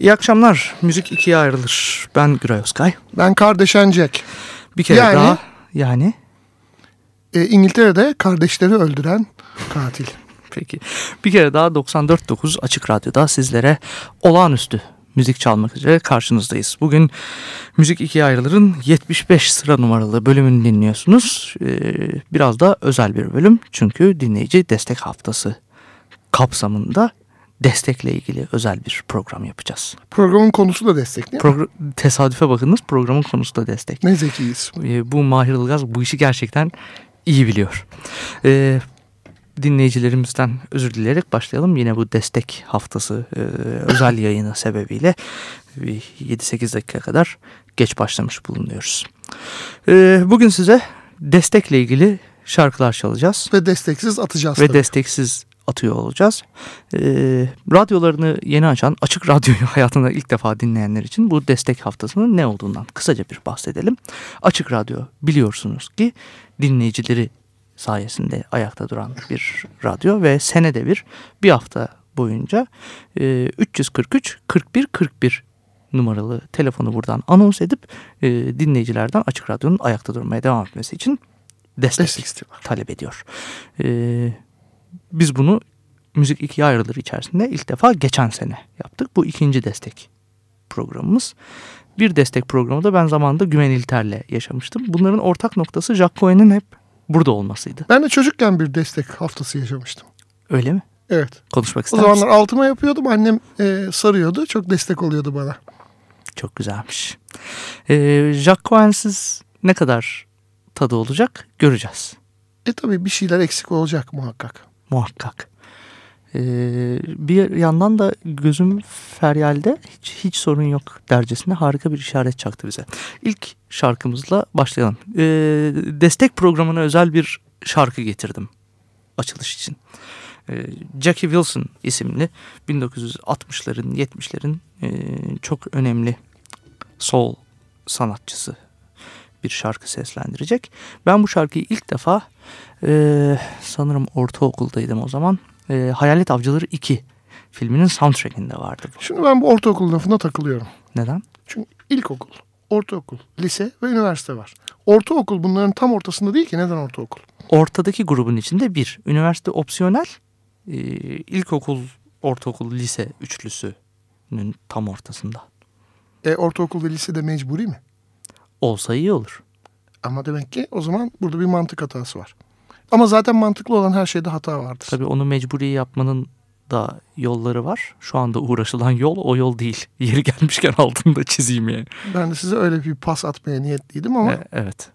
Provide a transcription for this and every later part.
İyi akşamlar. Müzik ikiye ayrılır. Ben Güray Özkay. Ben kardeşen Jack. Bir kere yani, daha yani e, İngiltere'de kardeşleri öldüren katil. Peki. Bir kere daha 94.9 Açık Radyo'da sizlere olağanüstü müzik çalmak üzere karşınızdayız. Bugün Müzik ikiye ayrılırın 75 sıra numaralı bölümünü dinliyorsunuz. Ee, biraz da özel bir bölüm çünkü dinleyici destek haftası kapsamında destekle ilgili özel bir program yapacağız. Programın konusu da destek değil mi? Progr tesadüfe bakınız programın konusu da destek. Ne zekiyiz. Ee, bu Mahir Ilgaz bu işi gerçekten iyi biliyor. Ee, dinleyicilerimizden özür dileyerek başlayalım. Yine bu destek haftası e, özel yayını sebebiyle 7-8 dakika kadar geç başlamış bulunuyoruz. E, bugün size destekle ilgili şarkılar çalacağız. Ve desteksiz atacağız. Ve tabii. desteksiz atıyor olacağız. E, radyolarını yeni açan, açık radyoyu hayatında ilk defa dinleyenler için bu destek haftasının ne olduğundan kısaca bir bahsedelim. Açık radyo biliyorsunuz ki dinleyicileri sayesinde ayakta duran bir radyo ve senede bir bir hafta boyunca e, 343 41 41 numaralı telefonu buradan anons edip e, dinleyicilerden Açık Radyo'nun ayakta durmaya devam etmesi için destek, destek talep ediyor. E, biz bunu Müzik ikiye ayrılır içerisinde ilk defa geçen sene yaptık. Bu ikinci destek programımız. Bir destek programı da ben zamanında Güven İlter'le yaşamıştım. Bunların ortak noktası Jack Cohen'in hep burada olmasıydı. Ben de çocukken bir destek haftası yaşamıştım. Öyle mi? Evet. Konuşmak ister O zamanlar altıma yapıyordum. Annem e, sarıyordu. Çok destek oluyordu bana. Çok güzelmiş. Ee, Jack Cohen'siz ne kadar tadı olacak göreceğiz. E tabii bir şeyler eksik olacak muhakkak. Muhakkak. Ee, bir yandan da gözüm feryalde hiç, hiç sorun yok dercesinde harika bir işaret çaktı bize. İlk şarkımızla başlayalım. Ee, destek programına özel bir şarkı getirdim açılış için. Ee, Jackie Wilson isimli 1960'ların 70'lerin e, çok önemli soul sanatçısı bir şarkı seslendirecek. Ben bu şarkıyı ilk defa e, sanırım ortaokuldaydım o zaman. E, Hayalet Avcıları 2 filminin soundtrackinde vardı bu. Şimdi ben bu ortaokul lafına takılıyorum. Neden? Çünkü ilkokul, ortaokul, lise ve üniversite var. Ortaokul bunların tam ortasında değil ki. Neden ortaokul? Ortadaki grubun içinde bir. Üniversite opsiyonel. E, ilkokul, ortaokul, lise üçlüsünün tam ortasında. E, ortaokul ve lise de mecburi mi? Olsa iyi olur. Ama demek ki o zaman burada bir mantık hatası var. Ama zaten mantıklı olan her şeyde hata vardır. Tabii onu mecburi yapmanın da yolları var. Şu anda uğraşılan yol o yol değil. Yeri gelmişken altında çizeyim yani. Ben de size öyle bir pas atmaya niyetliydim ama. E, evet.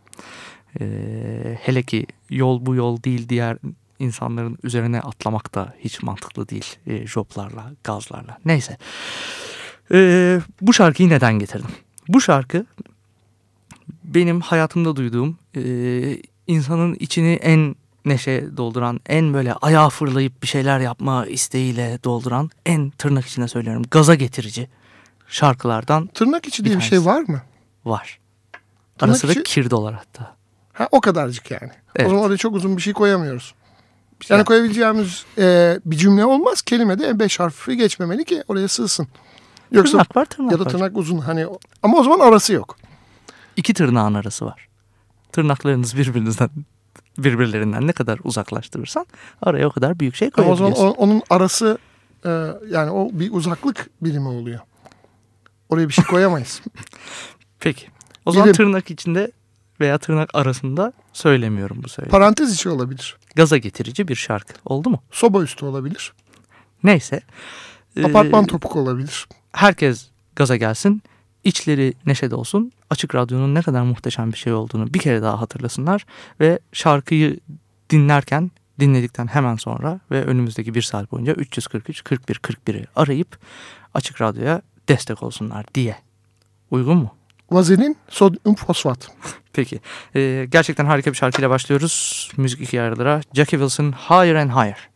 Ee, hele ki yol bu yol değil diğer insanların üzerine atlamak da hiç mantıklı değil. E, joplarla, gazlarla. Neyse. Ee, bu şarkıyı neden getirdim? Bu şarkı benim hayatımda duyduğum e, insanın içini en neşe dolduran, en böyle ayağa fırlayıp bir şeyler yapma isteğiyle dolduran, en tırnak içine söylüyorum gaza getirici şarkılardan. Tırnak içi diye bir, bir şey var mı? Var. Tırnak Arası içi... da kir dolar hatta. Ha o kadarcık yani. Evet. O zaman oraya çok uzun bir şey koyamıyoruz. Yani ya. koyabileceğimiz e, bir cümle olmaz. Kelime de beş harfi geçmemeli ki oraya sığsın. Yoksa, tırnak var tırnak Ya da tırnak var. uzun hani ama o zaman arası yok. İki tırnağın arası var. Tırnaklarınız birbirinizden birbirlerinden ne kadar uzaklaştırırsan araya o kadar büyük şey koyabiliyorsun. o zaman onun arası e, yani o bir uzaklık birimi oluyor. Oraya bir şey koyamayız. Peki. O zaman Bilim. tırnak içinde veya tırnak arasında söylemiyorum bu söylemi. Parantez içi olabilir. Gaza getirici bir şarkı. Oldu mu? Soba üstü olabilir. Neyse. Apartman ee, topuk olabilir. Herkes gaza gelsin içleri neşede olsun. Açık Radyo'nun ne kadar muhteşem bir şey olduğunu bir kere daha hatırlasınlar ve şarkıyı dinlerken dinledikten hemen sonra ve önümüzdeki bir saat boyunca 343 41 41'i arayıp Açık Radyo'ya destek olsunlar diye. Uygun mu? Vazelin, sodyum fosfat. Peki. Ee, gerçekten harika bir şarkıyla başlıyoruz. Müzik iki yarılara. Jackie Wilson, Higher and Higher.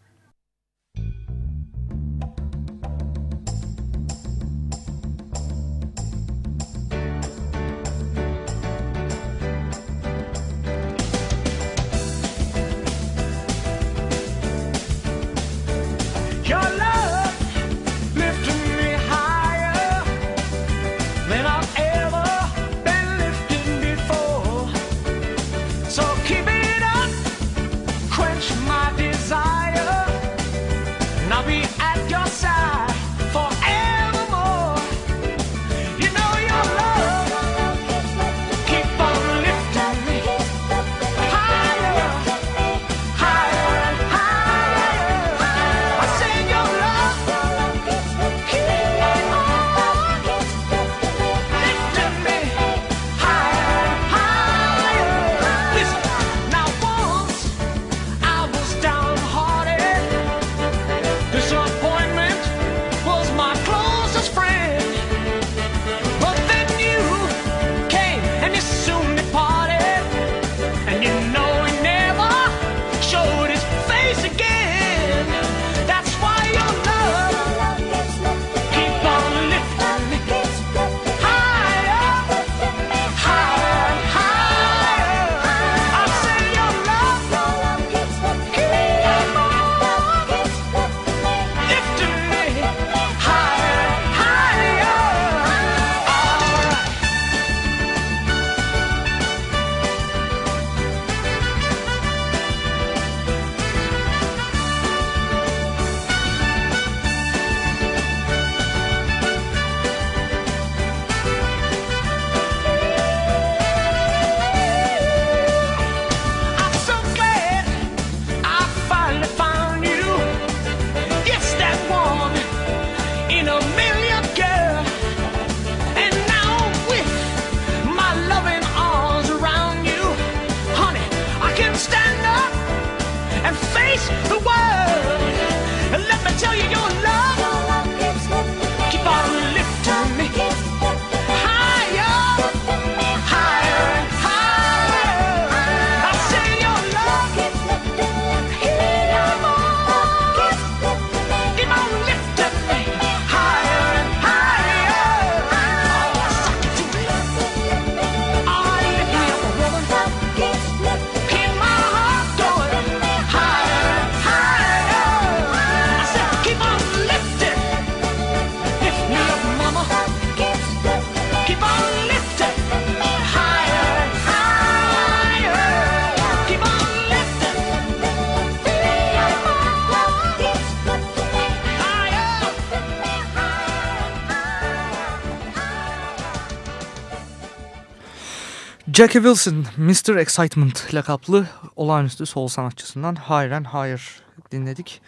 Jackie Wilson, Mr. Excitement lakaplı olağanüstü sol sanatçısından Higher and Higher dinledik.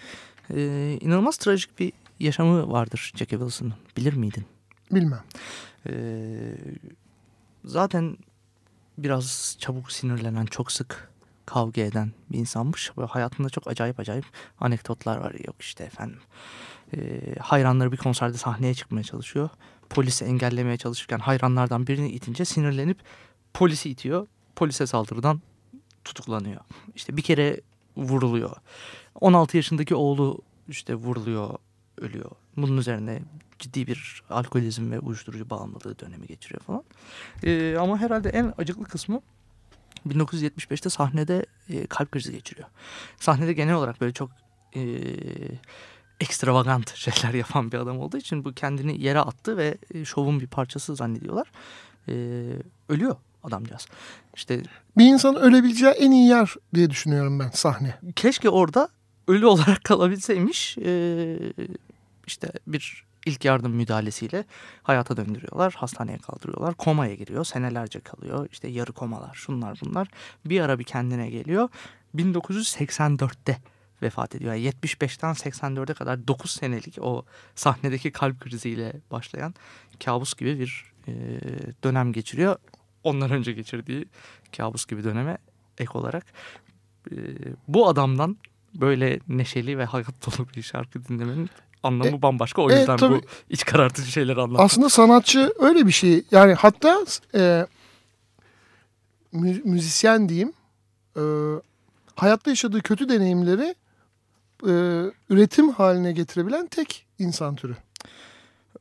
Ee, inanılmaz trajik bir yaşamı vardır Jackie Wilson'ın. Bilir miydin? Bilmem. Ee, zaten biraz çabuk sinirlenen, çok sık kavga eden bir insanmış. Böyle hayatında çok acayip acayip anekdotlar var. Yok işte efendim. E, hayranları bir konserde sahneye çıkmaya çalışıyor. Polisi engellemeye çalışırken hayranlardan birini itince sinirlenip polisi itiyor. Polise saldırıdan tutuklanıyor. İşte bir kere vuruluyor. 16 yaşındaki oğlu işte vuruluyor, ölüyor. Bunun üzerine ciddi bir alkolizm ve uyuşturucu bağımlılığı dönemi geçiriyor falan. Ee, ama herhalde en acıklı kısmı 1975'te sahnede e, kalp krizi geçiriyor. Sahnede genel olarak böyle çok e, ekstravagant şeyler yapan bir adam olduğu için bu kendini yere attı ve e, şovun bir parçası zannediyorlar. E, ölüyor adamcağız. İşte bir insan ölebileceği en iyi yer diye düşünüyorum ben sahne. Keşke orada ölü olarak kalabilseymiş. Ee, işte bir ilk yardım müdahalesiyle hayata döndürüyorlar. Hastaneye kaldırıyorlar. Komaya giriyor. Senelerce kalıyor. İşte yarı komalar şunlar bunlar. Bir ara bir kendine geliyor. 1984'te vefat ediyor. Yani 75'ten 84'e kadar 9 senelik o sahnedeki kalp kriziyle başlayan kabus gibi bir e, dönem geçiriyor ondan önce geçirdiği kabus gibi döneme ek olarak e, bu adamdan böyle neşeli ve hayat dolu bir şarkı dinlemenin anlamı e, bambaşka. O yüzden e, bu iç karartıcı şeyleri anlattım. Aslında sanatçı öyle bir şey. Yani hatta e, müzisyen diyeyim e, hayatta yaşadığı kötü deneyimleri e, üretim haline getirebilen tek insan türü.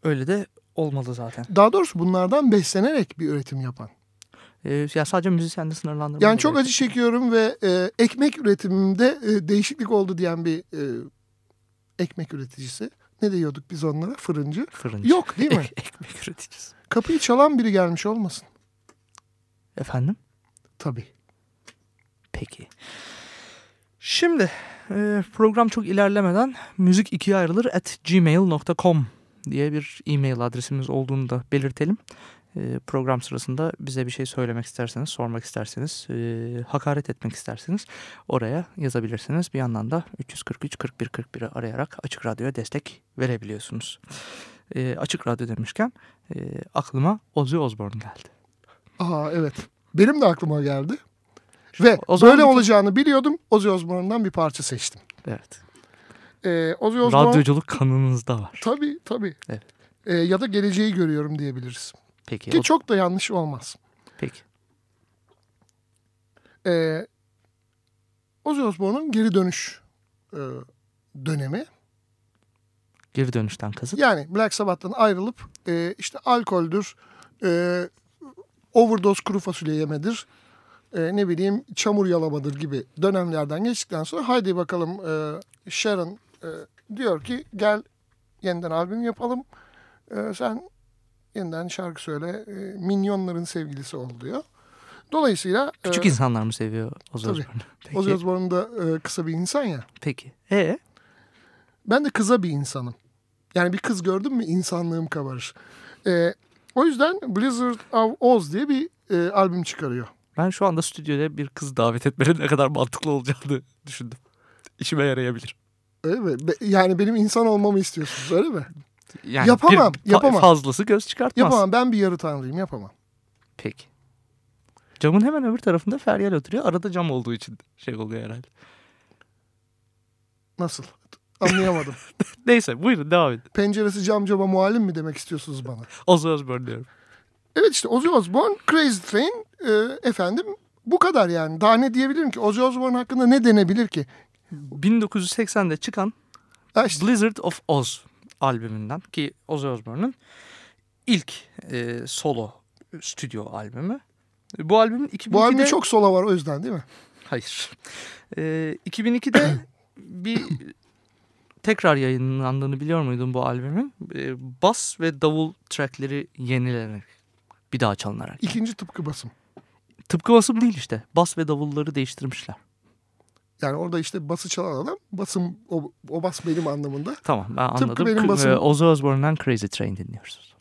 Öyle de olmalı zaten. Daha doğrusu bunlardan beslenerek bir üretim yapan. Ee, ya sadece müzisyende sınırlandırma. Yani çok acı çekiyorum ve e, ekmek üretimimde e, değişiklik oldu diyen bir e, ekmek üreticisi. Ne diyorduk biz onlara? Fırıncı. Fırıncı. Yok değil mi? ekmek üreticisi. Kapıyı çalan biri gelmiş olmasın? Efendim? Tabii. Peki. Şimdi e, program çok ilerlemeden müzik ikiye ayrılır at gmail.com diye bir e-mail adresimiz olduğunu da belirtelim. E, program sırasında bize bir şey söylemek isterseniz, sormak isterseniz, e, hakaret etmek isterseniz oraya yazabilirsiniz. Bir yandan da 343 41 41'i arayarak Açık Radyo'ya destek verebiliyorsunuz. Açık Radyo demişken aklıma Ozzy Osbourne geldi. Aa evet. Benim de aklıma geldi. Ve o böyle olacağını biliyordum. Ozzy Osbourne'dan bir parça seçtim. Evet. Ee, Ozzy Osbourne... Radyoculuk kanınızda var. Tabii tabii. Evet. Ee, ya da geleceği görüyorum diyebiliriz. Peki. Ki o... çok da yanlış olmaz. Peki. Ee, Ozzy Osbourne'un geri dönüş e, dönemi. Geri dönüşten kasıt? Yani Black Sabbath'tan ayrılıp e, işte alkoldür, e, overdose kuru fasulye yemedir, e, ne bileyim çamur yalamadır gibi dönemlerden geçtikten sonra haydi bakalım e, Sharon e, diyor ki gel yeniden albüm yapalım. E, sen yeniden şarkı söyle. E, minyonların sevgilisi ol diyor. Dolayısıyla... Küçük e, insanlar mı seviyor Ozzy Osbourne'u? Ozzy Osbourne da e, kısa bir insan ya. Peki. E Ben de kıza bir insanım. Yani bir kız gördüm mü insanlığım kabarır. E, o yüzden Blizzard of Oz diye bir e, albüm çıkarıyor. Ben şu anda stüdyoda bir kız davet etmenin ne kadar mantıklı olacağını düşündüm. İşime yarayabilir. Öyle mi? Yani benim insan olmamı istiyorsunuz öyle mi? Yani yapamam, bir yapamam. Fazlası göz çıkartmaz. Yapamam, ben bir yarı tanrıyım, yapamam. Peki. Camın hemen öbür tarafında Feryal oturuyor. Arada cam olduğu için şey oluyor herhalde. Nasıl? Anlayamadım. Neyse buyurun devam edin. Penceresi cam cama muallim mi demek istiyorsunuz bana? Ozzy Osbourne diyorum. Evet işte Ozzy Osbourne, Crazy Train e, efendim bu kadar yani. Daha ne diyebilirim ki? Ozzy Osbourne hakkında ne denebilir ki? 1980'de çıkan işte. Blizzard of Oz albümünden ki Ozzy Osbourne'un ilk e, solo stüdyo albümü. Bu albümün 2002'de... Bu albümde çok solo var o yüzden değil mi? Hayır. E, 2002'de bir tekrar yayınlandığını biliyor muydun bu albümün? E, bas ve davul trackleri yenilenerek bir daha çalınarak. İkinci tıpkı basım. Tıpkı basım değil işte. Bas ve davulları değiştirmişler. Yani orada işte bası çalan adam basım o, o bas benim anlamında. Tamam ben anladım. Tıpkı benim basım. Ozzy Osbourne'dan Crazy Train dinliyoruz.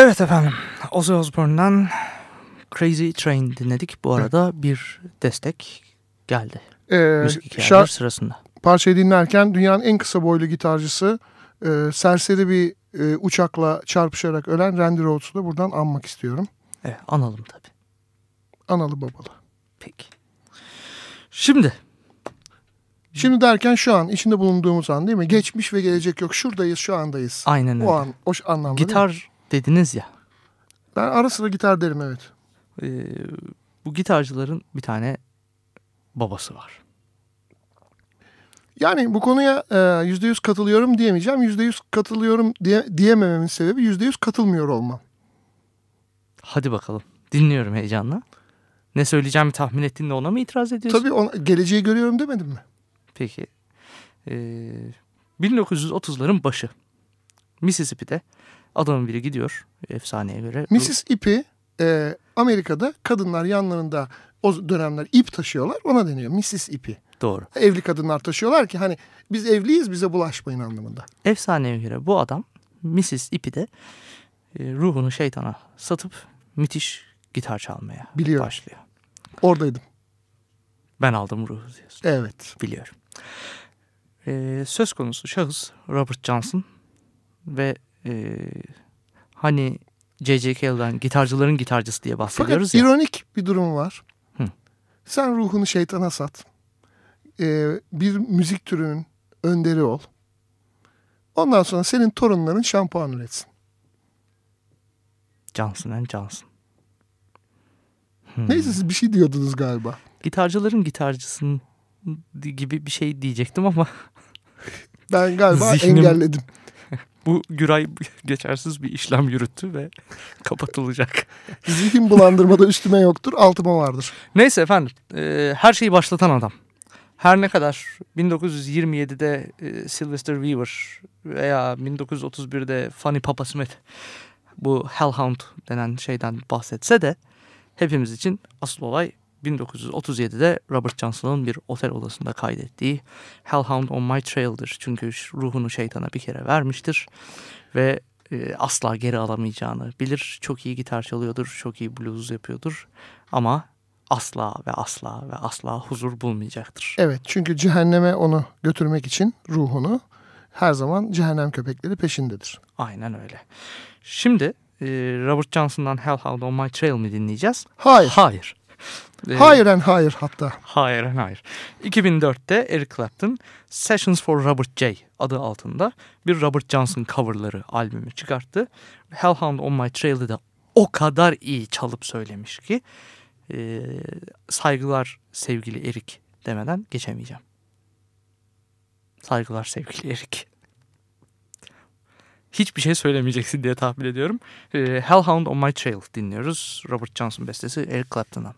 Evet efendim. Ozzy Osbourne'dan Crazy Train dinledik. Bu arada bir destek geldi. Ee, Müzik hikayeleri şar- sırasında. parçayı dinlerken dünyanın en kısa boylu gitarcısı e, serseri bir e, uçakla çarpışarak ölen Randy Rhodes'u da buradan anmak istiyorum. Evet analım tabii. Analı babalı. Peki. Şimdi Şimdi derken şu an içinde bulunduğumuz an değil mi? Geçmiş ve gelecek yok. Şuradayız şu andayız. aynen öyle. O an o anlamda. değil mi? Gitar dediniz ya. Ben ara sıra gitar derim evet. e, bu gitarcıların bir tane babası var. Yani bu konuya e, yüzde yüz katılıyorum diyemeyeceğim. Yüzde yüz katılıyorum diye, diyemememin sebebi yüzde yüz katılmıyor olmam. Hadi bakalım. Dinliyorum heyecanla. Ne söyleyeceğimi tahmin ettiğinde ona mı itiraz ediyorsun? Tabii ona, geleceği görüyorum demedim mi? Peki. Ee, 1930'ların başı. Mississippi'de adamın biri gidiyor efsaneye göre. Mississippi e, Amerika'da kadınlar yanlarında o dönemler ip taşıyorlar. Ona deniyor Mississippi. Doğru. Evli kadınlar taşıyorlar ki hani biz evliyiz bize bulaşmayın anlamında. Efsaneye göre bu adam Mississippi'de e, ruhunu şeytana satıp müthiş gitar çalmaya Biliyorum. başlıyor. Oradaydım. Ben aldım ruhu diyorsun. Evet. Biliyorum. Ee, söz konusu şahıs Robert Johnson ve e, hani J.J. Cale'dan gitarcıların gitarcısı diye bahsediyoruz Fakat ya. ironik bir durum var. Hı. Sen ruhunu şeytana sat. Ee, bir müzik türünün önderi ol. Ondan sonra senin torunların şampuan üretsin. Johnson and Johnson. Hmm. Neyse siz bir şey diyordunuz galiba. Gitarcıların gitarcısının gibi bir şey diyecektim ama Ben galiba Zihnim- engelledim. Bu Güray geçersiz bir işlem yürüttü ve kapatılacak. Zihin bulandırmada üstüme yoktur, altıma vardır. Neyse efendim e, her şeyi başlatan adam. Her ne kadar 1927'de e, Sylvester Weaver veya 1931'de Fanny Papa Smith bu Hellhound denen şeyden bahsetse de hepimiz için asıl olay 1937'de Robert Johnson'ın bir otel odasında kaydettiği Hellhound on My Trail'dir. Çünkü ruhunu şeytana bir kere vermiştir ve e, asla geri alamayacağını bilir. Çok iyi gitar çalıyordur, çok iyi blues yapıyordur ama asla ve asla ve asla huzur bulmayacaktır. Evet çünkü cehenneme onu götürmek için ruhunu her zaman cehennem köpekleri peşindedir. Aynen öyle. Şimdi e, Robert Johnson'dan Hellhound on My Trail mi dinleyeceğiz? Hayır. Hayır. E, Hayır en hayır hatta. Hayır, hayır. 2004'te Eric Clapton Sessions for Robert J adı altında bir Robert Johnson coverları albümü çıkarttı. Hellhound on My Trail'de de o kadar iyi çalıp söylemiş ki e, saygılar sevgili Eric demeden geçemeyeceğim. Saygılar sevgili Eric. Hiçbir şey söylemeyeceksin diye tahmin ediyorum. E, Hellhound on My Trail dinliyoruz. Robert Johnson bestesi Eric Clapton'dan.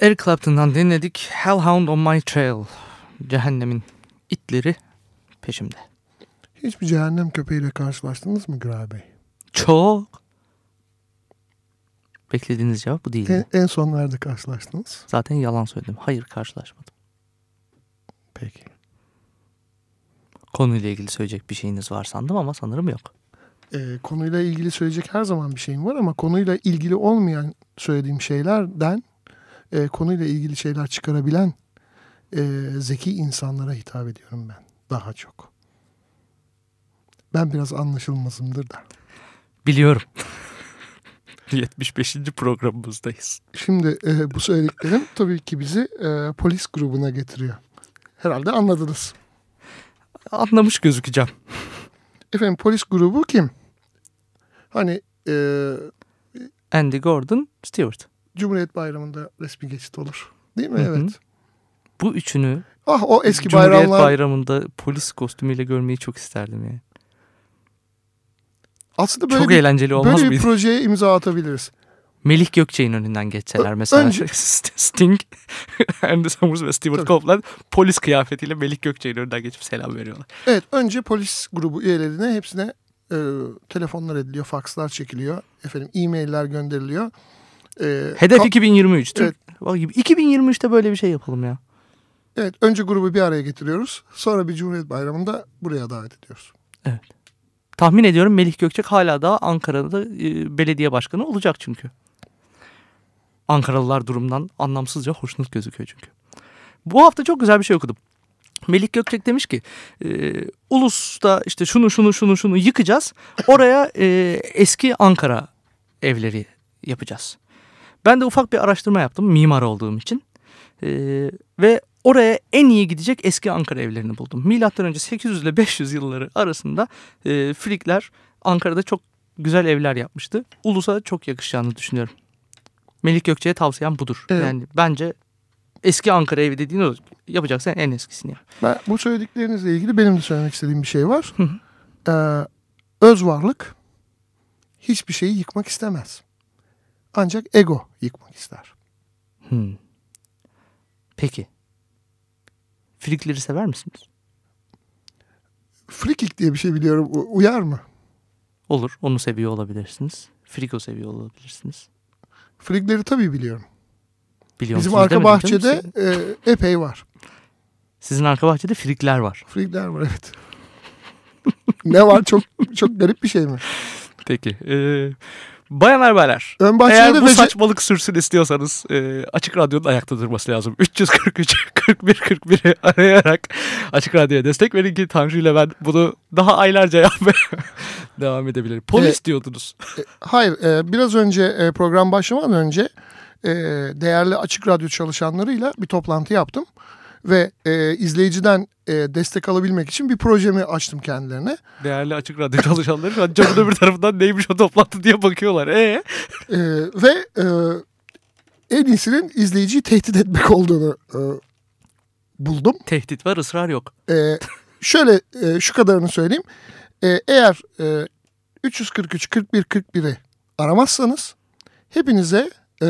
Eric Clapton'dan dinledik. Hellhound on my trail. Cehennemin itleri peşimde. Hiçbir cehennem köpeğiyle karşılaştınız mı Güray Bey? Çok. Beklediğiniz cevap bu değildi. En, en son nerede karşılaştınız? Zaten yalan söyledim. Hayır karşılaşmadım. Peki. Konuyla ilgili söyleyecek bir şeyiniz var sandım ama sanırım yok. Ee, konuyla ilgili söyleyecek her zaman bir şeyim var ama konuyla ilgili olmayan söylediğim şeylerden e, konuyla ilgili şeyler çıkarabilen e, zeki insanlara hitap ediyorum ben daha çok. Ben biraz anlaşılmazımdır da. Biliyorum. 75. programımızdayız. Şimdi e, bu söylediklerim tabii ki bizi e, polis grubuna getiriyor. Herhalde anladınız. Anlamış gözükeceğim. Efendim polis grubu kim? Hani e, Andy Gordon Stewart. Cumhuriyet Bayramı'nda resmi geçit olur. Değil mi? Hı hı. Evet. Bu üçünü Ah o eski Cumhuriyet bayramlar. Bayramı'nda polis kostümüyle görmeyi çok isterdim yani. Aslında böyle çok bir, eğlenceli olmaz böyle bir mıydı? projeye imza atabiliriz. Melih Gökçe'nin önünden geçseler mesela. önce- Sting, Andy Summers ve Stewart Tabii. Copeland polis kıyafetiyle Melih Gökçe'nin önünden geçip selam veriyorlar. Evet önce polis grubu üyelerine hepsine e, telefonlar ediliyor, fakslar çekiliyor, efendim e-mailler gönderiliyor. E, Hedef ka- 2023. Evet. Vay gibi. 2023'te böyle bir şey yapalım ya. Evet önce grubu bir araya getiriyoruz. Sonra bir Cumhuriyet Bayramı'nda buraya davet ediyoruz. Tahmin ediyorum Melih Gökçek hala daha Ankara'da e, belediye başkanı olacak çünkü. Ankaralılar durumdan anlamsızca hoşnut gözüküyor çünkü. Bu hafta çok güzel bir şey okudum. Melih Gökçek demiş ki e, Ulus'ta işte şunu şunu şunu şunu yıkacağız. Oraya e, eski Ankara evleri yapacağız. Ben de ufak bir araştırma yaptım mimar olduğum için. E, ve oraya en iyi gidecek eski Ankara evlerini buldum. Milattan önce 800 ile 500 yılları arasında e, Frikler Ankara'da çok güzel evler yapmıştı. Ulus'a çok yakışacağını düşünüyorum. Melih Gökçe'ye tavsiyem budur. Evet. Yani bence eski Ankara evi dediğin o. Yapacaksan en eskisini yap. Ben, bu söylediklerinizle ilgili benim de söylemek istediğim bir şey var. Hı Ee, öz varlık hiçbir şeyi yıkmak istemez. Ancak ego yıkmak ister. Hmm. Peki. Frikleri sever misiniz? Frikik diye bir şey biliyorum. U- Uyar mı? Olur. Onu seviyor olabilirsiniz. Friko seviyor olabilirsiniz. Frikleri tabii biliyorum. Biliyor Bizim arka demedim bahçede e, epey var. Sizin arka bahçede frikler var. Frikler var evet. ne var çok çok garip bir şey mi? Peki. Ee, bayanlar baylar. Bahçede Eğer bu vece- saçmalık sürsün istiyorsanız e, Açık Radyo'nun ayakta durması lazım. 343 41 41'i arayarak Açık Radyo'ya destek verin ki Tanju ile ben bunu daha aylarca yapmaya devam edebilirim. Polis Evet. diyordunuz. Hayır, e, biraz önce e, program başlamadan önce e, değerli Açık Radyo çalışanlarıyla bir toplantı yaptım. Ve e, izleyiciden e, destek alabilmek için bir projemi açtım kendilerine. Değerli Açık Radyo çalışanları şu an camın öbür tarafından neymiş o toplantı diye bakıyorlar. E E, ve e, en iyisinin izleyiciyi tehdit etmek olduğunu e, buldum. tehdit var ısrar yok. E, şöyle e, şu kadarını söyleyeyim. E, eğer e, 343 41 41'i aramazsanız hepinize e,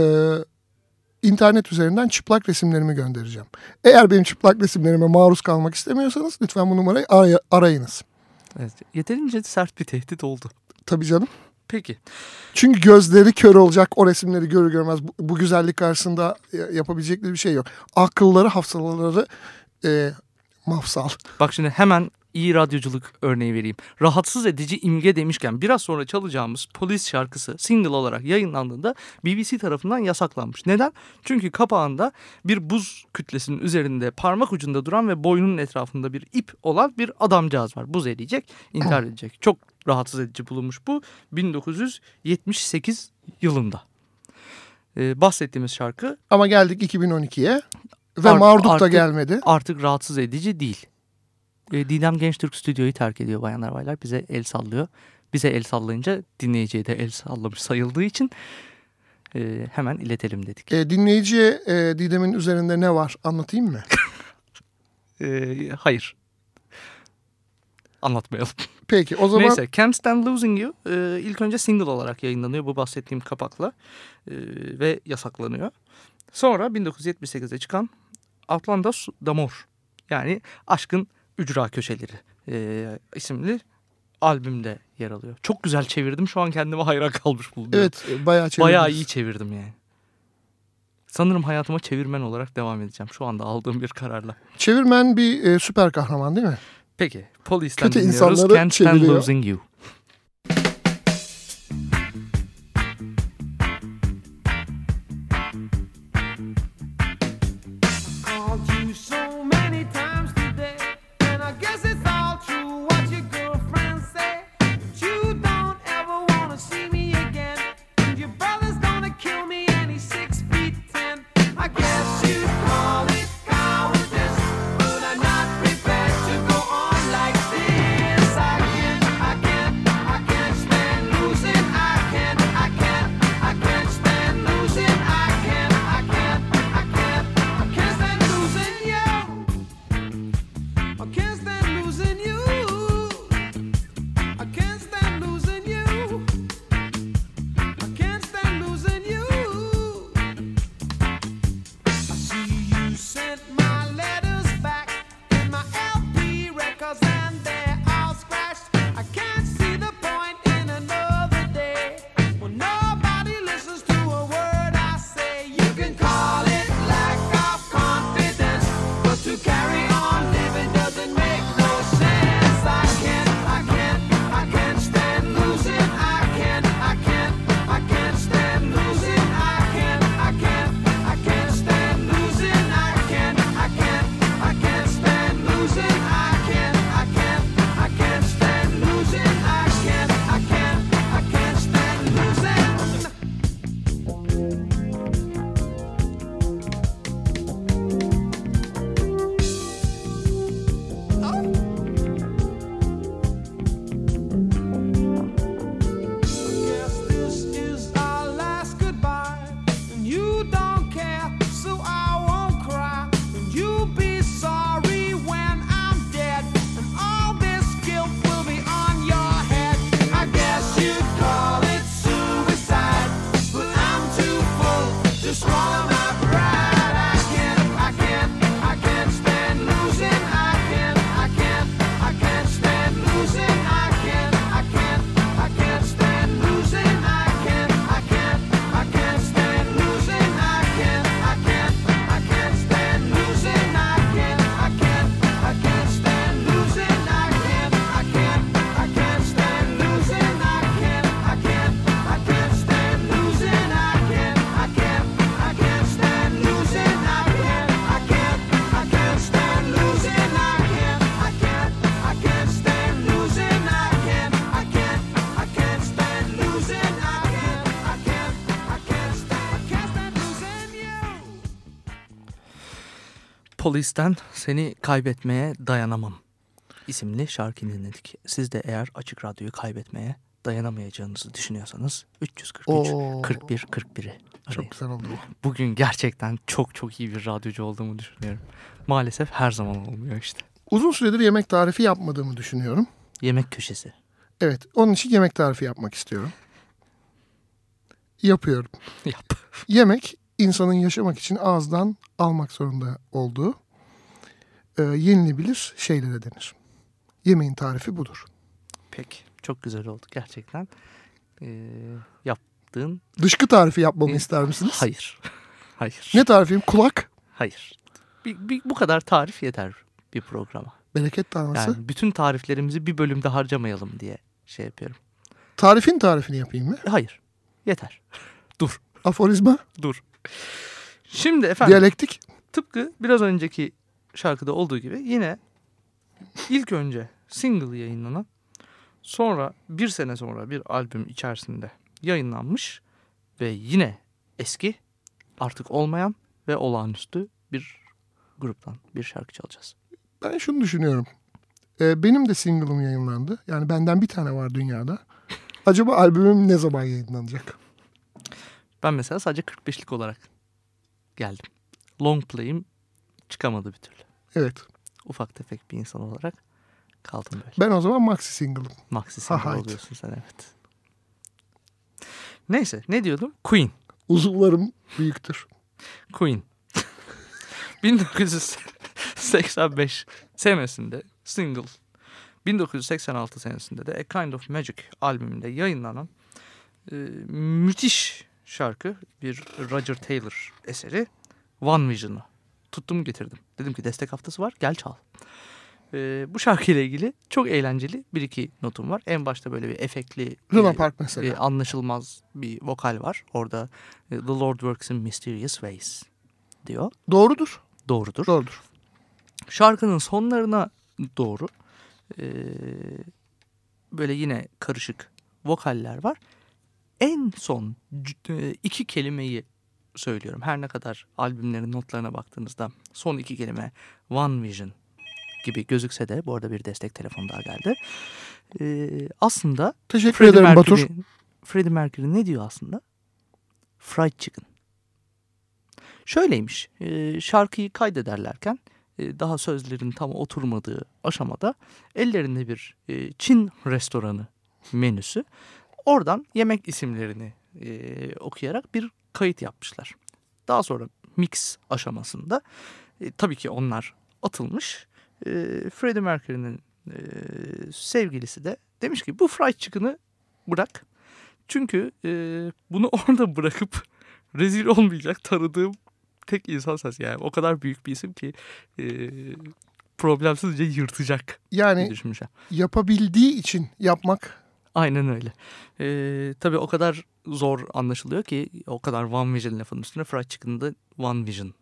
internet üzerinden çıplak resimlerimi göndereceğim. Eğer benim çıplak resimlerime maruz kalmak istemiyorsanız lütfen bu numarayı aray- arayınız. Evet, yeterince sert bir tehdit oldu. Tabii canım. Peki. Çünkü gözleri kör olacak o resimleri görür görmez bu, bu güzellik karşısında yapabilecekleri bir şey yok. Akılları hafızaları e, mafsal. Bak şimdi hemen iyi radyoculuk örneği vereyim. Rahatsız edici imge demişken biraz sonra çalacağımız polis şarkısı single olarak yayınlandığında BBC tarafından yasaklanmış. Neden? Çünkü kapağında bir buz kütlesinin üzerinde parmak ucunda duran ve boynunun etrafında bir ip olan bir adamcağız var. Buz eriyecek, intihar edecek. Çok rahatsız edici bulunmuş bu 1978 yılında. Ee, bahsettiğimiz şarkı Ama geldik 2012'ye ve Marduk da artık- gelmedi. artık rahatsız edici değil. E, Didem Gençtürk stüdyoyu terk ediyor bayanlar baylar. Bize el sallıyor. Bize el sallayınca dinleyiciye de el sallamış sayıldığı için e, hemen iletelim dedik. E, dinleyiciye e, Didem'in üzerinde ne var anlatayım mı? E, hayır. Anlatmayalım. Peki o zaman Neyse Can't Stand Losing You e, ilk önce single olarak yayınlanıyor bu bahsettiğim kapakla e, ve yasaklanıyor. Sonra 1978'de çıkan Atlantis d'Amour yani Aşkın Ücra Köşeleri e, isimli albümde yer alıyor. Çok güzel çevirdim. Şu an kendime hayran kalmış buldum. Evet e, bayağı çevirdiniz. Bayağı iyi çevirdim yani. Sanırım hayatıma çevirmen olarak devam edeceğim. Şu anda aldığım bir kararla. Çevirmen bir e, süper kahraman değil mi? Peki. Police'ten Kötü dinliyoruz. Can't Stand. Losing You. Police'ten Seni Kaybetmeye Dayanamam isimli şarkıyı dinledik. Siz de eğer Açık Radyo'yu kaybetmeye dayanamayacağınızı düşünüyorsanız 343 Oo. 41 41'i arayın. Çok güzel oldu bu. Bugün gerçekten çok çok iyi bir radyocu olduğumu düşünüyorum. Maalesef her zaman olmuyor işte. Uzun süredir yemek tarifi yapmadığımı düşünüyorum. Yemek köşesi. Evet onun için yemek tarifi yapmak istiyorum. Yapıyorum. Yap. Yemek insanın yaşamak için ağızdan almak zorunda olduğu e, yenilebilir şeylere denir. Yemeğin tarifi budur. Peki. Çok güzel oldu gerçekten. Ee, yaptığın... Dışkı tarifi yapmamı Ee, ister misiniz? Hayır. Hayır. Ne tarifiyim? Kulak, Hayır. Bir, bir- bu kadar tarif yeter bir programa. bereket tanrısı. Yani bütün tariflerimizi bir bölümde harcamayalım diye şey yapıyorum. Tarifin tarifini yapayım mı? Hayır. Yeter. Dur. Aforizma, Dur. Şimdi efendim diyalektik. tıpkı biraz önceki şarkıda olduğu gibi yine ilk önce single yayınlanan sonra bir sene sonra bir albüm içerisinde yayınlanmış ve yine eski artık olmayan ve olağanüstü bir gruptan bir şarkı çalacağız. Ben şunu düşünüyorum. E, benim de single'ım yayınlandı. Yani benden bir tane var dünyada. Acaba albümüm ne zaman yayınlanacak? Ben mesela sadece 45'lik olarak geldim. Long play'im çıkamadı bir türlü. Evet. Ufak tefek bir insan olarak kaldım böyle. Ben o zaman maxi single'ım. Maxi Ha, single hayt. oluyorsun sen evet. Neyse ne diyordum? Queen. Uzuvlarım büyüktür. Queen. 1985 senesinde single 1986 senesinde de A Kind of Magic albümünde yayınlanan e, müthiş şarkı bir Roger Taylor eseri One Vision'ı tuttum getirdim. Dedim ki destek haftası var gel çal. E, bu şarkıyla ilgili çok eğlenceli bir iki notum var. En başta böyle bir efektli Luna e, Park e, mesela. anlaşılmaz bir vokal var. Orada e, The Lord works in mysterious ways diyor. Doğrudur. Doğrudur. Doğrudur. Şarkının sonlarına doğru e, böyle yine karışık vokaller var. En son e, iki kelimeyi söylüyorum. Her ne kadar albümlerin notlarına baktığınızda son iki kelime One Vision gibi gözükse de bu arada bir destek telefonu daha geldi. E, aslında Teşekkür Freddie ederim Batur. Mercury, Freddie Mercury ne diyor aslında? Fried chicken. Şöyleymiş, e, şarkıyı kaydederlerken e, daha sözlerin tam oturmadığı aşamada ellerinde bir e, Çin restoranı menüsü. Oradan yemek isimlerini e, okuyarak bir kayıt yapmışlar. Daha sonra mix aşamasında e, tabii ki onlar atılmış. E, Freddie Mercury'nin e, sevgilisi de demiş ki bu fried chicken'ı bırak. Çünkü e, bunu orada bırakıp rezil olmayacak tanıdığım tek insan sensin. Yani o kadar büyük bir isim ki e, problemsizce yırtacak Yani yapabildiği için yapmak Aynen öyle. E, tabii o kadar zor anlaşılıyor ki o kadar One Vision lafının üstüne Fried Chicken'da One Vision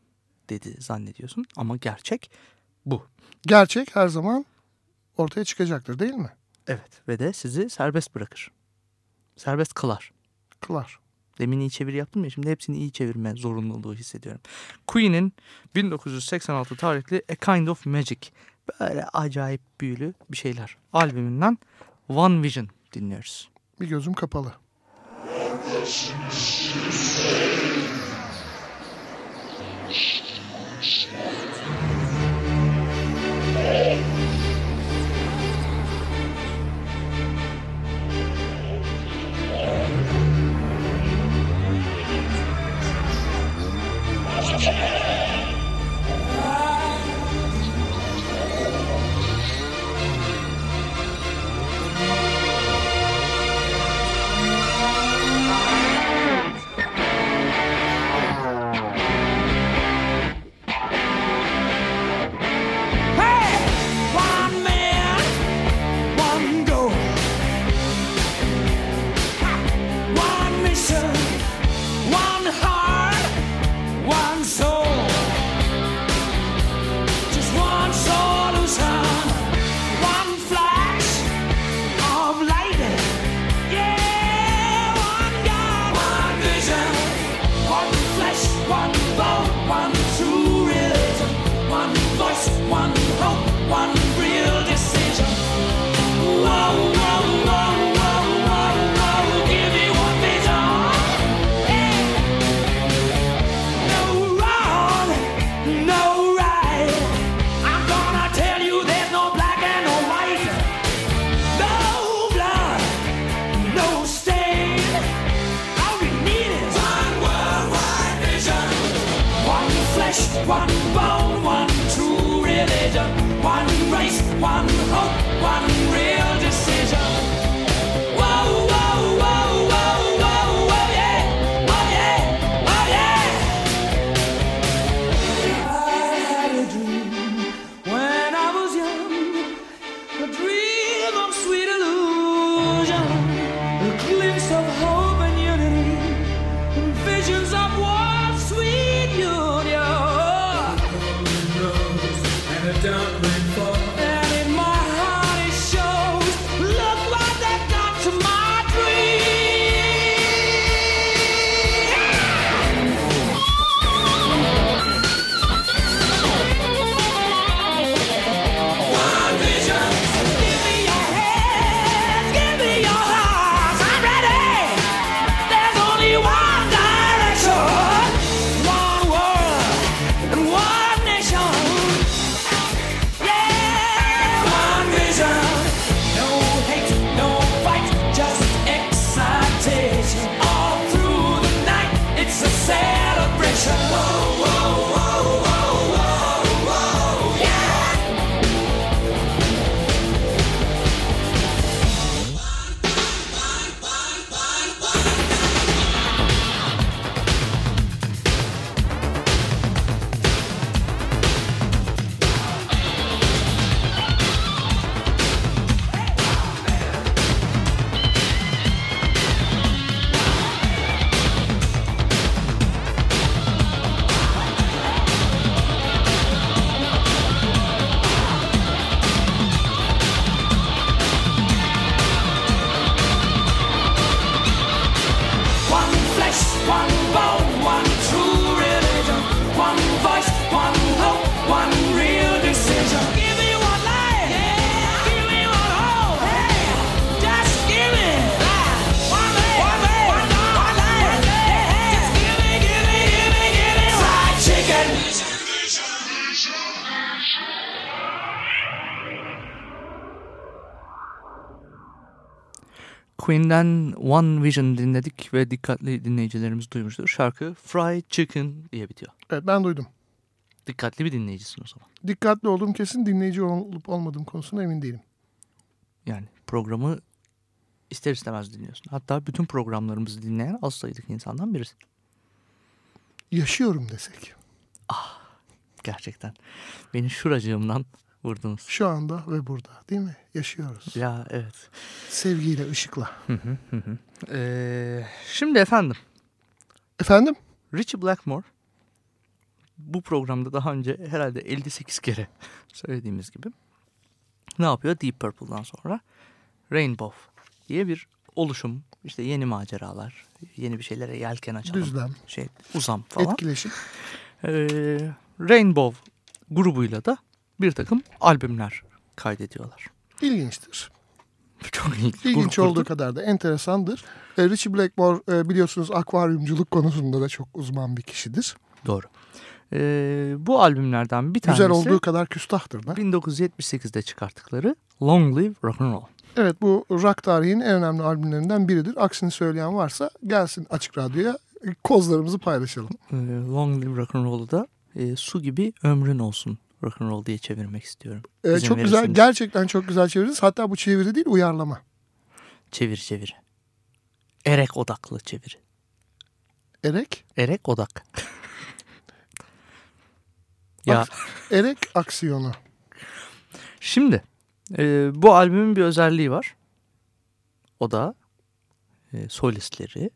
dedi zannediyorsun. Ama gerçek bu. gerçek her zaman ortaya çıkacaktır değil mi? Evet ve de sizi serbest bırakır. Serbest kılar. Kılar. Demin iyi çeviri yaptım ya şimdi hepsini iyi çevirme zorunluluğu hissediyorum. Queen'in 1986 tarihli A Kind of Magic böyle acayip büyülü bir şeyler albümünden One Vision dinliyoruz. Bir gözüm kapalı. Hey, Queen'den One Vision dinledik ve dikkatli dinleyicilerimiz duymuştur. Şarkı Fried Chicken diye bitiyor. Evet ben duydum. Dikkatli bir dinleyicisin o zaman. Dikkatli olduğum kesin dinleyici olup olmadığım konusunda emin değilim. Yani programı ister istemez dinliyorsun. Hatta bütün programlarımızı dinleyen az sayıdaki insandan birisi. Yaşıyorum desek. Gerçekten. Beni şuracığımdan vurdunuz. Şu anda ve burada değil mi? Yaşıyoruz. Ya evet. Sevgiyle, ışıkla. Ee, şimdi efendim Efendim? Richie Blackmore bu programda daha önce herhalde 58 kere söylediğimiz gibi ne yapıyor? Deep Purple'dan sonra Rainbow diye bir oluşum. işte yeni maceralar, yeni bir şeylere yelken açalım. Düzlem, Şey, uzam falan. etkileşim. Ee, Rainbow grubuyla da bir takım albümler kaydediyorlar. İlginçtir. Çok ilginç. İlginç Grup olduğu kadar da enteresandır. E, Richie Blackmore e, biliyorsunuz akvaryumculuk konusunda da çok uzman bir kişidir. Doğru. Ee, bu albümlerden bir tanesi Güzel olduğu kadar küstahtır da. 1978'de çıkarttıkları Long Live Rock and Roll. Evet bu rock tarihinin en önemli albümlerinden biridir. Aksini söyleyen varsa gelsin Açık Radyo'ya e, kozlarımızı paylaşalım. Ee, Long Live Rock and Roll'u da e, su gibi ömrün olsun rock and roll diye çevirmek istiyorum. E, İzin çok güzel, verirseniz. gerçekten çok güzel çevirdiniz. Hatta bu çeviri değil uyarlama. Çevir çevir. Erek odaklı çevir. Erek, Erek odak. ya erek aksiyonu. şimdi e, bu albümün bir özelliği var. O da e, solistleri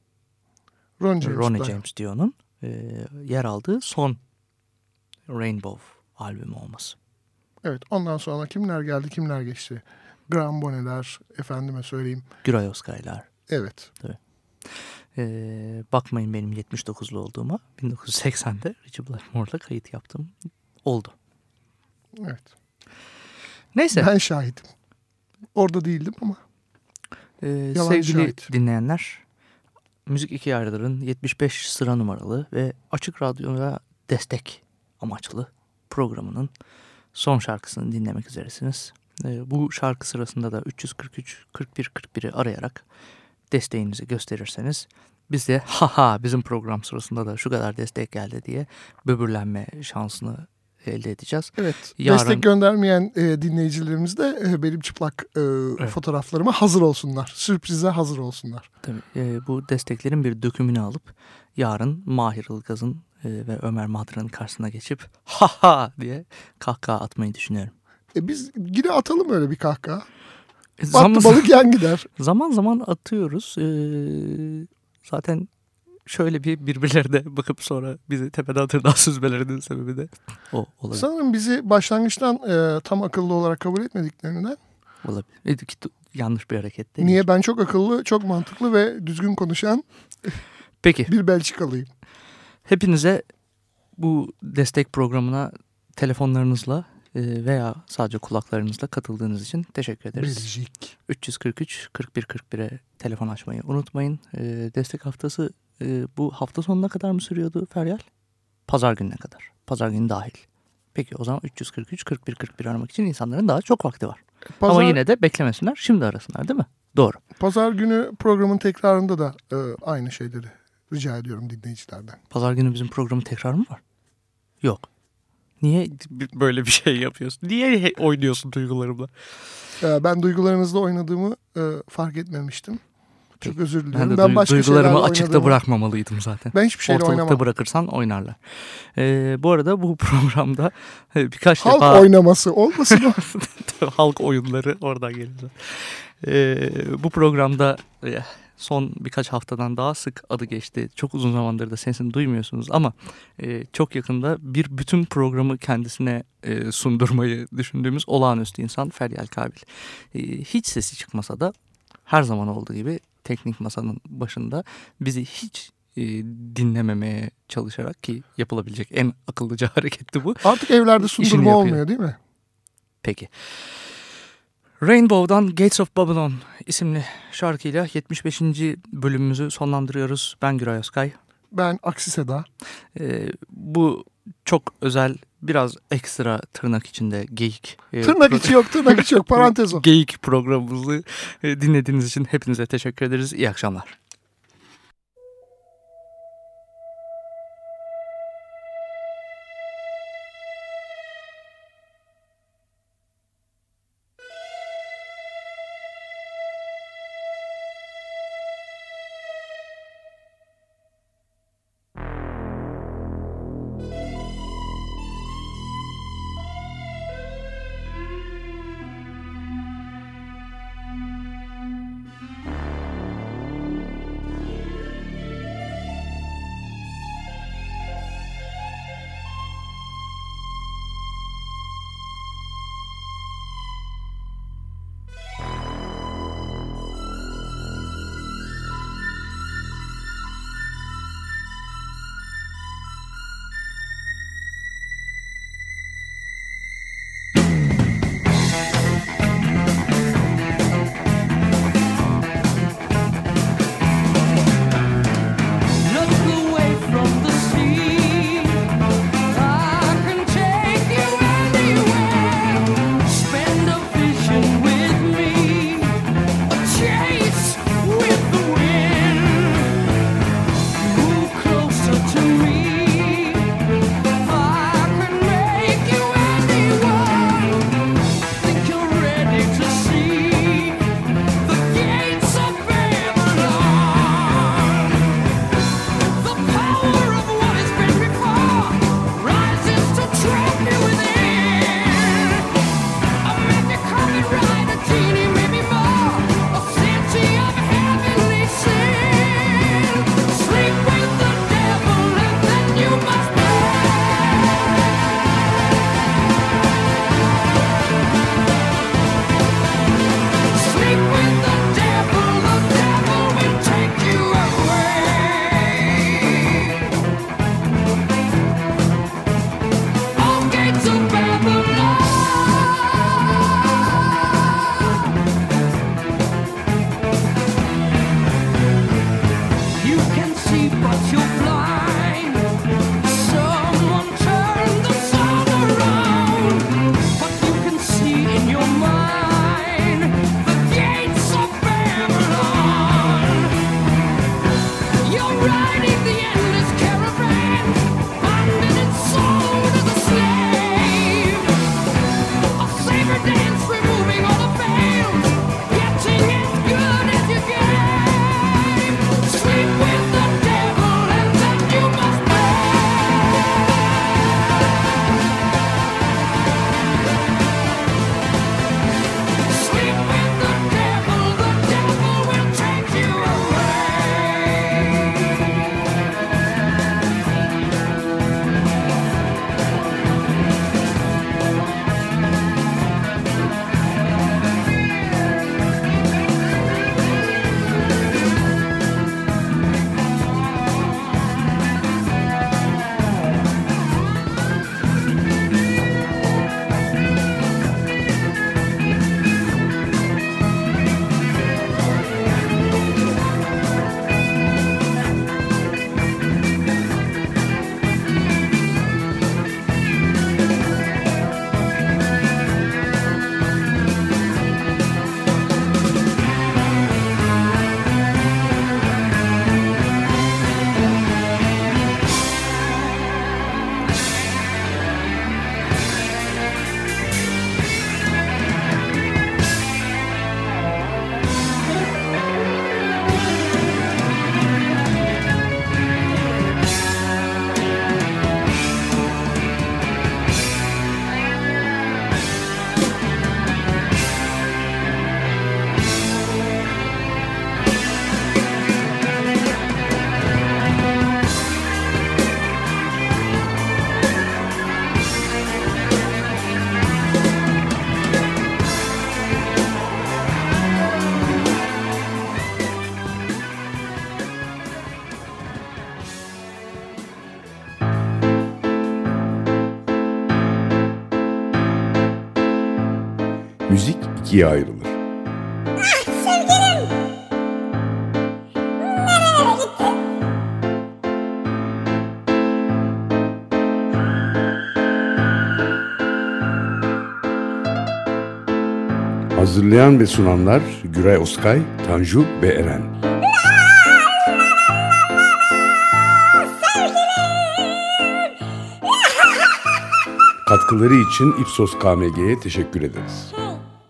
Ron James. Ronnie. James Dio'nun e, yer aldığı son Rainbow albümü olması. Evet ondan sonra kimler geldi kimler geçti. Graham Bonnet'ler efendime söyleyeyim. Güray Özkaylar. Evet. Ee, bakmayın benim 79'lu olduğuma. 1980'de Richie Blackmore'la kayıt yaptım. Oldu. Evet. Neyse Ben şahidim. Orada değildim ama. e, yalan sevgili şahit. dinleyenler Müzik İki Yarılar'ın 75 sıra numaralı ve Açık Radyo'ya destek amaçlı programının son şarkısını dinlemek üzeresiniz. E, bu şarkı sırasında da 343 41 41'i arayarak desteğinizi gösterirseniz biz de haha bizim program sırasında da şu kadar destek geldi diye böbürlenme şansını elde edeceğiz. Evet. Yarın- Destek göndermeyen e, dinleyicilerimiz de e, benim çıplak e, fotoğraflarıma hazır olsunlar. Sürprize hazır olsunlar. Tabii, e, bu desteklerin bir dökümünü alıp yarın Mahir Ilgaz'ın ve Ömer Madra'nın karşısına geçip ha ha diye kahkaha atmayı düşünüyorum. E, biz yine atalım öyle bir kahkaha. E, Battı zaman, balık yan gider. zaman zaman atıyoruz. E, zaten şöyle bir birbirlerine bakıp sonra bizi tepeden tırnağa süzmelerinin sebebi de o olabilir. Sanırım bizi başlangıçtan e, tam akıllı olarak kabul etmediklerinden. olabilir. E, ki- yanlış bir hareket değil. Niye ben çok akıllı, çok mantıklı ve düzgün konuşan Peki bir Belçikalıyım. Hepinize bu destek programına telefonlarınızla e, veya sadece kulaklarınızla katıldığınız için teşekkür ederiz. Belçik. 343 41 41'e telefon açmayı unutmayın. E, destek haftası e, bu hafta sonuna kadar mı sürüyordu Feryal? Pazar gününe kadar. Pazar günü dahil. Peki o zaman 343 41 41 aramak için insanların daha çok vakti var. Pazar, Ama yine de beklemesinler. Şimdi arasınlar değil mi? Doğru. pazar günü programın tekrarında da e, aynı şeyleri rica ediyorum dinleyicilerden. Pazar günü bizim programın tekrarı mı var? Yok. Niye böyle bir şey yapıyorsun? Niye oynuyorsun duygularımla? E, ben duygularınızla oynadığımı e, fark etmemiştim. Çok özür Ben diliyorum. de Ben, başka duygularımı açıkta oynadığımı- bırakmamalıydım zaten. Ben hiçbir şeyle Ortalıkta oynamam. bırakırsan oynarlar. Ee, bu arada bu programda e, birkaç Halk defa oynaması olmasın o. halk oyunları oradan geliyor. Ee, bu programda e, son birkaç haftadan daha sık adı geçti. Çok uzun zamandır da sesini duymuyorsunuz ama e, çok yakında bir bütün programı kendisine e, sundurmayı düşündüğümüz olağanüstü insan Feryal Kabil. E, hiç sesi çıkmasa da her zaman olduğu gibi teknik masanın başında bizi hiç e, dinlememeye çalışarak ki yapılabilecek en akıllıca hareketti bu. Artık evlerde sundurma olmuyor değil mi? Peki. Rainbow'dan Gates of Babylon isimli şarkıyla 75. bölümümüzü sonlandırıyoruz. Ben Güray Özkay. Ben Aksi Seda. Ee, bu çok özel biraz ekstra tırnak içinde geyik. e, Tırnak içi yok, tırnak içi yok. Parantez o. Geyik programımızı e, dinlediğiniz için hepinize teşekkür ederiz. İyi akşamlar. ikiye ayrılır. Sevgilim! Nerelere gitti? Hazırlayan ve sunanlar Güray Oskay, Tanju ve Eren. Katkıları için Ipsos KMG'ye teşekkür ederiz.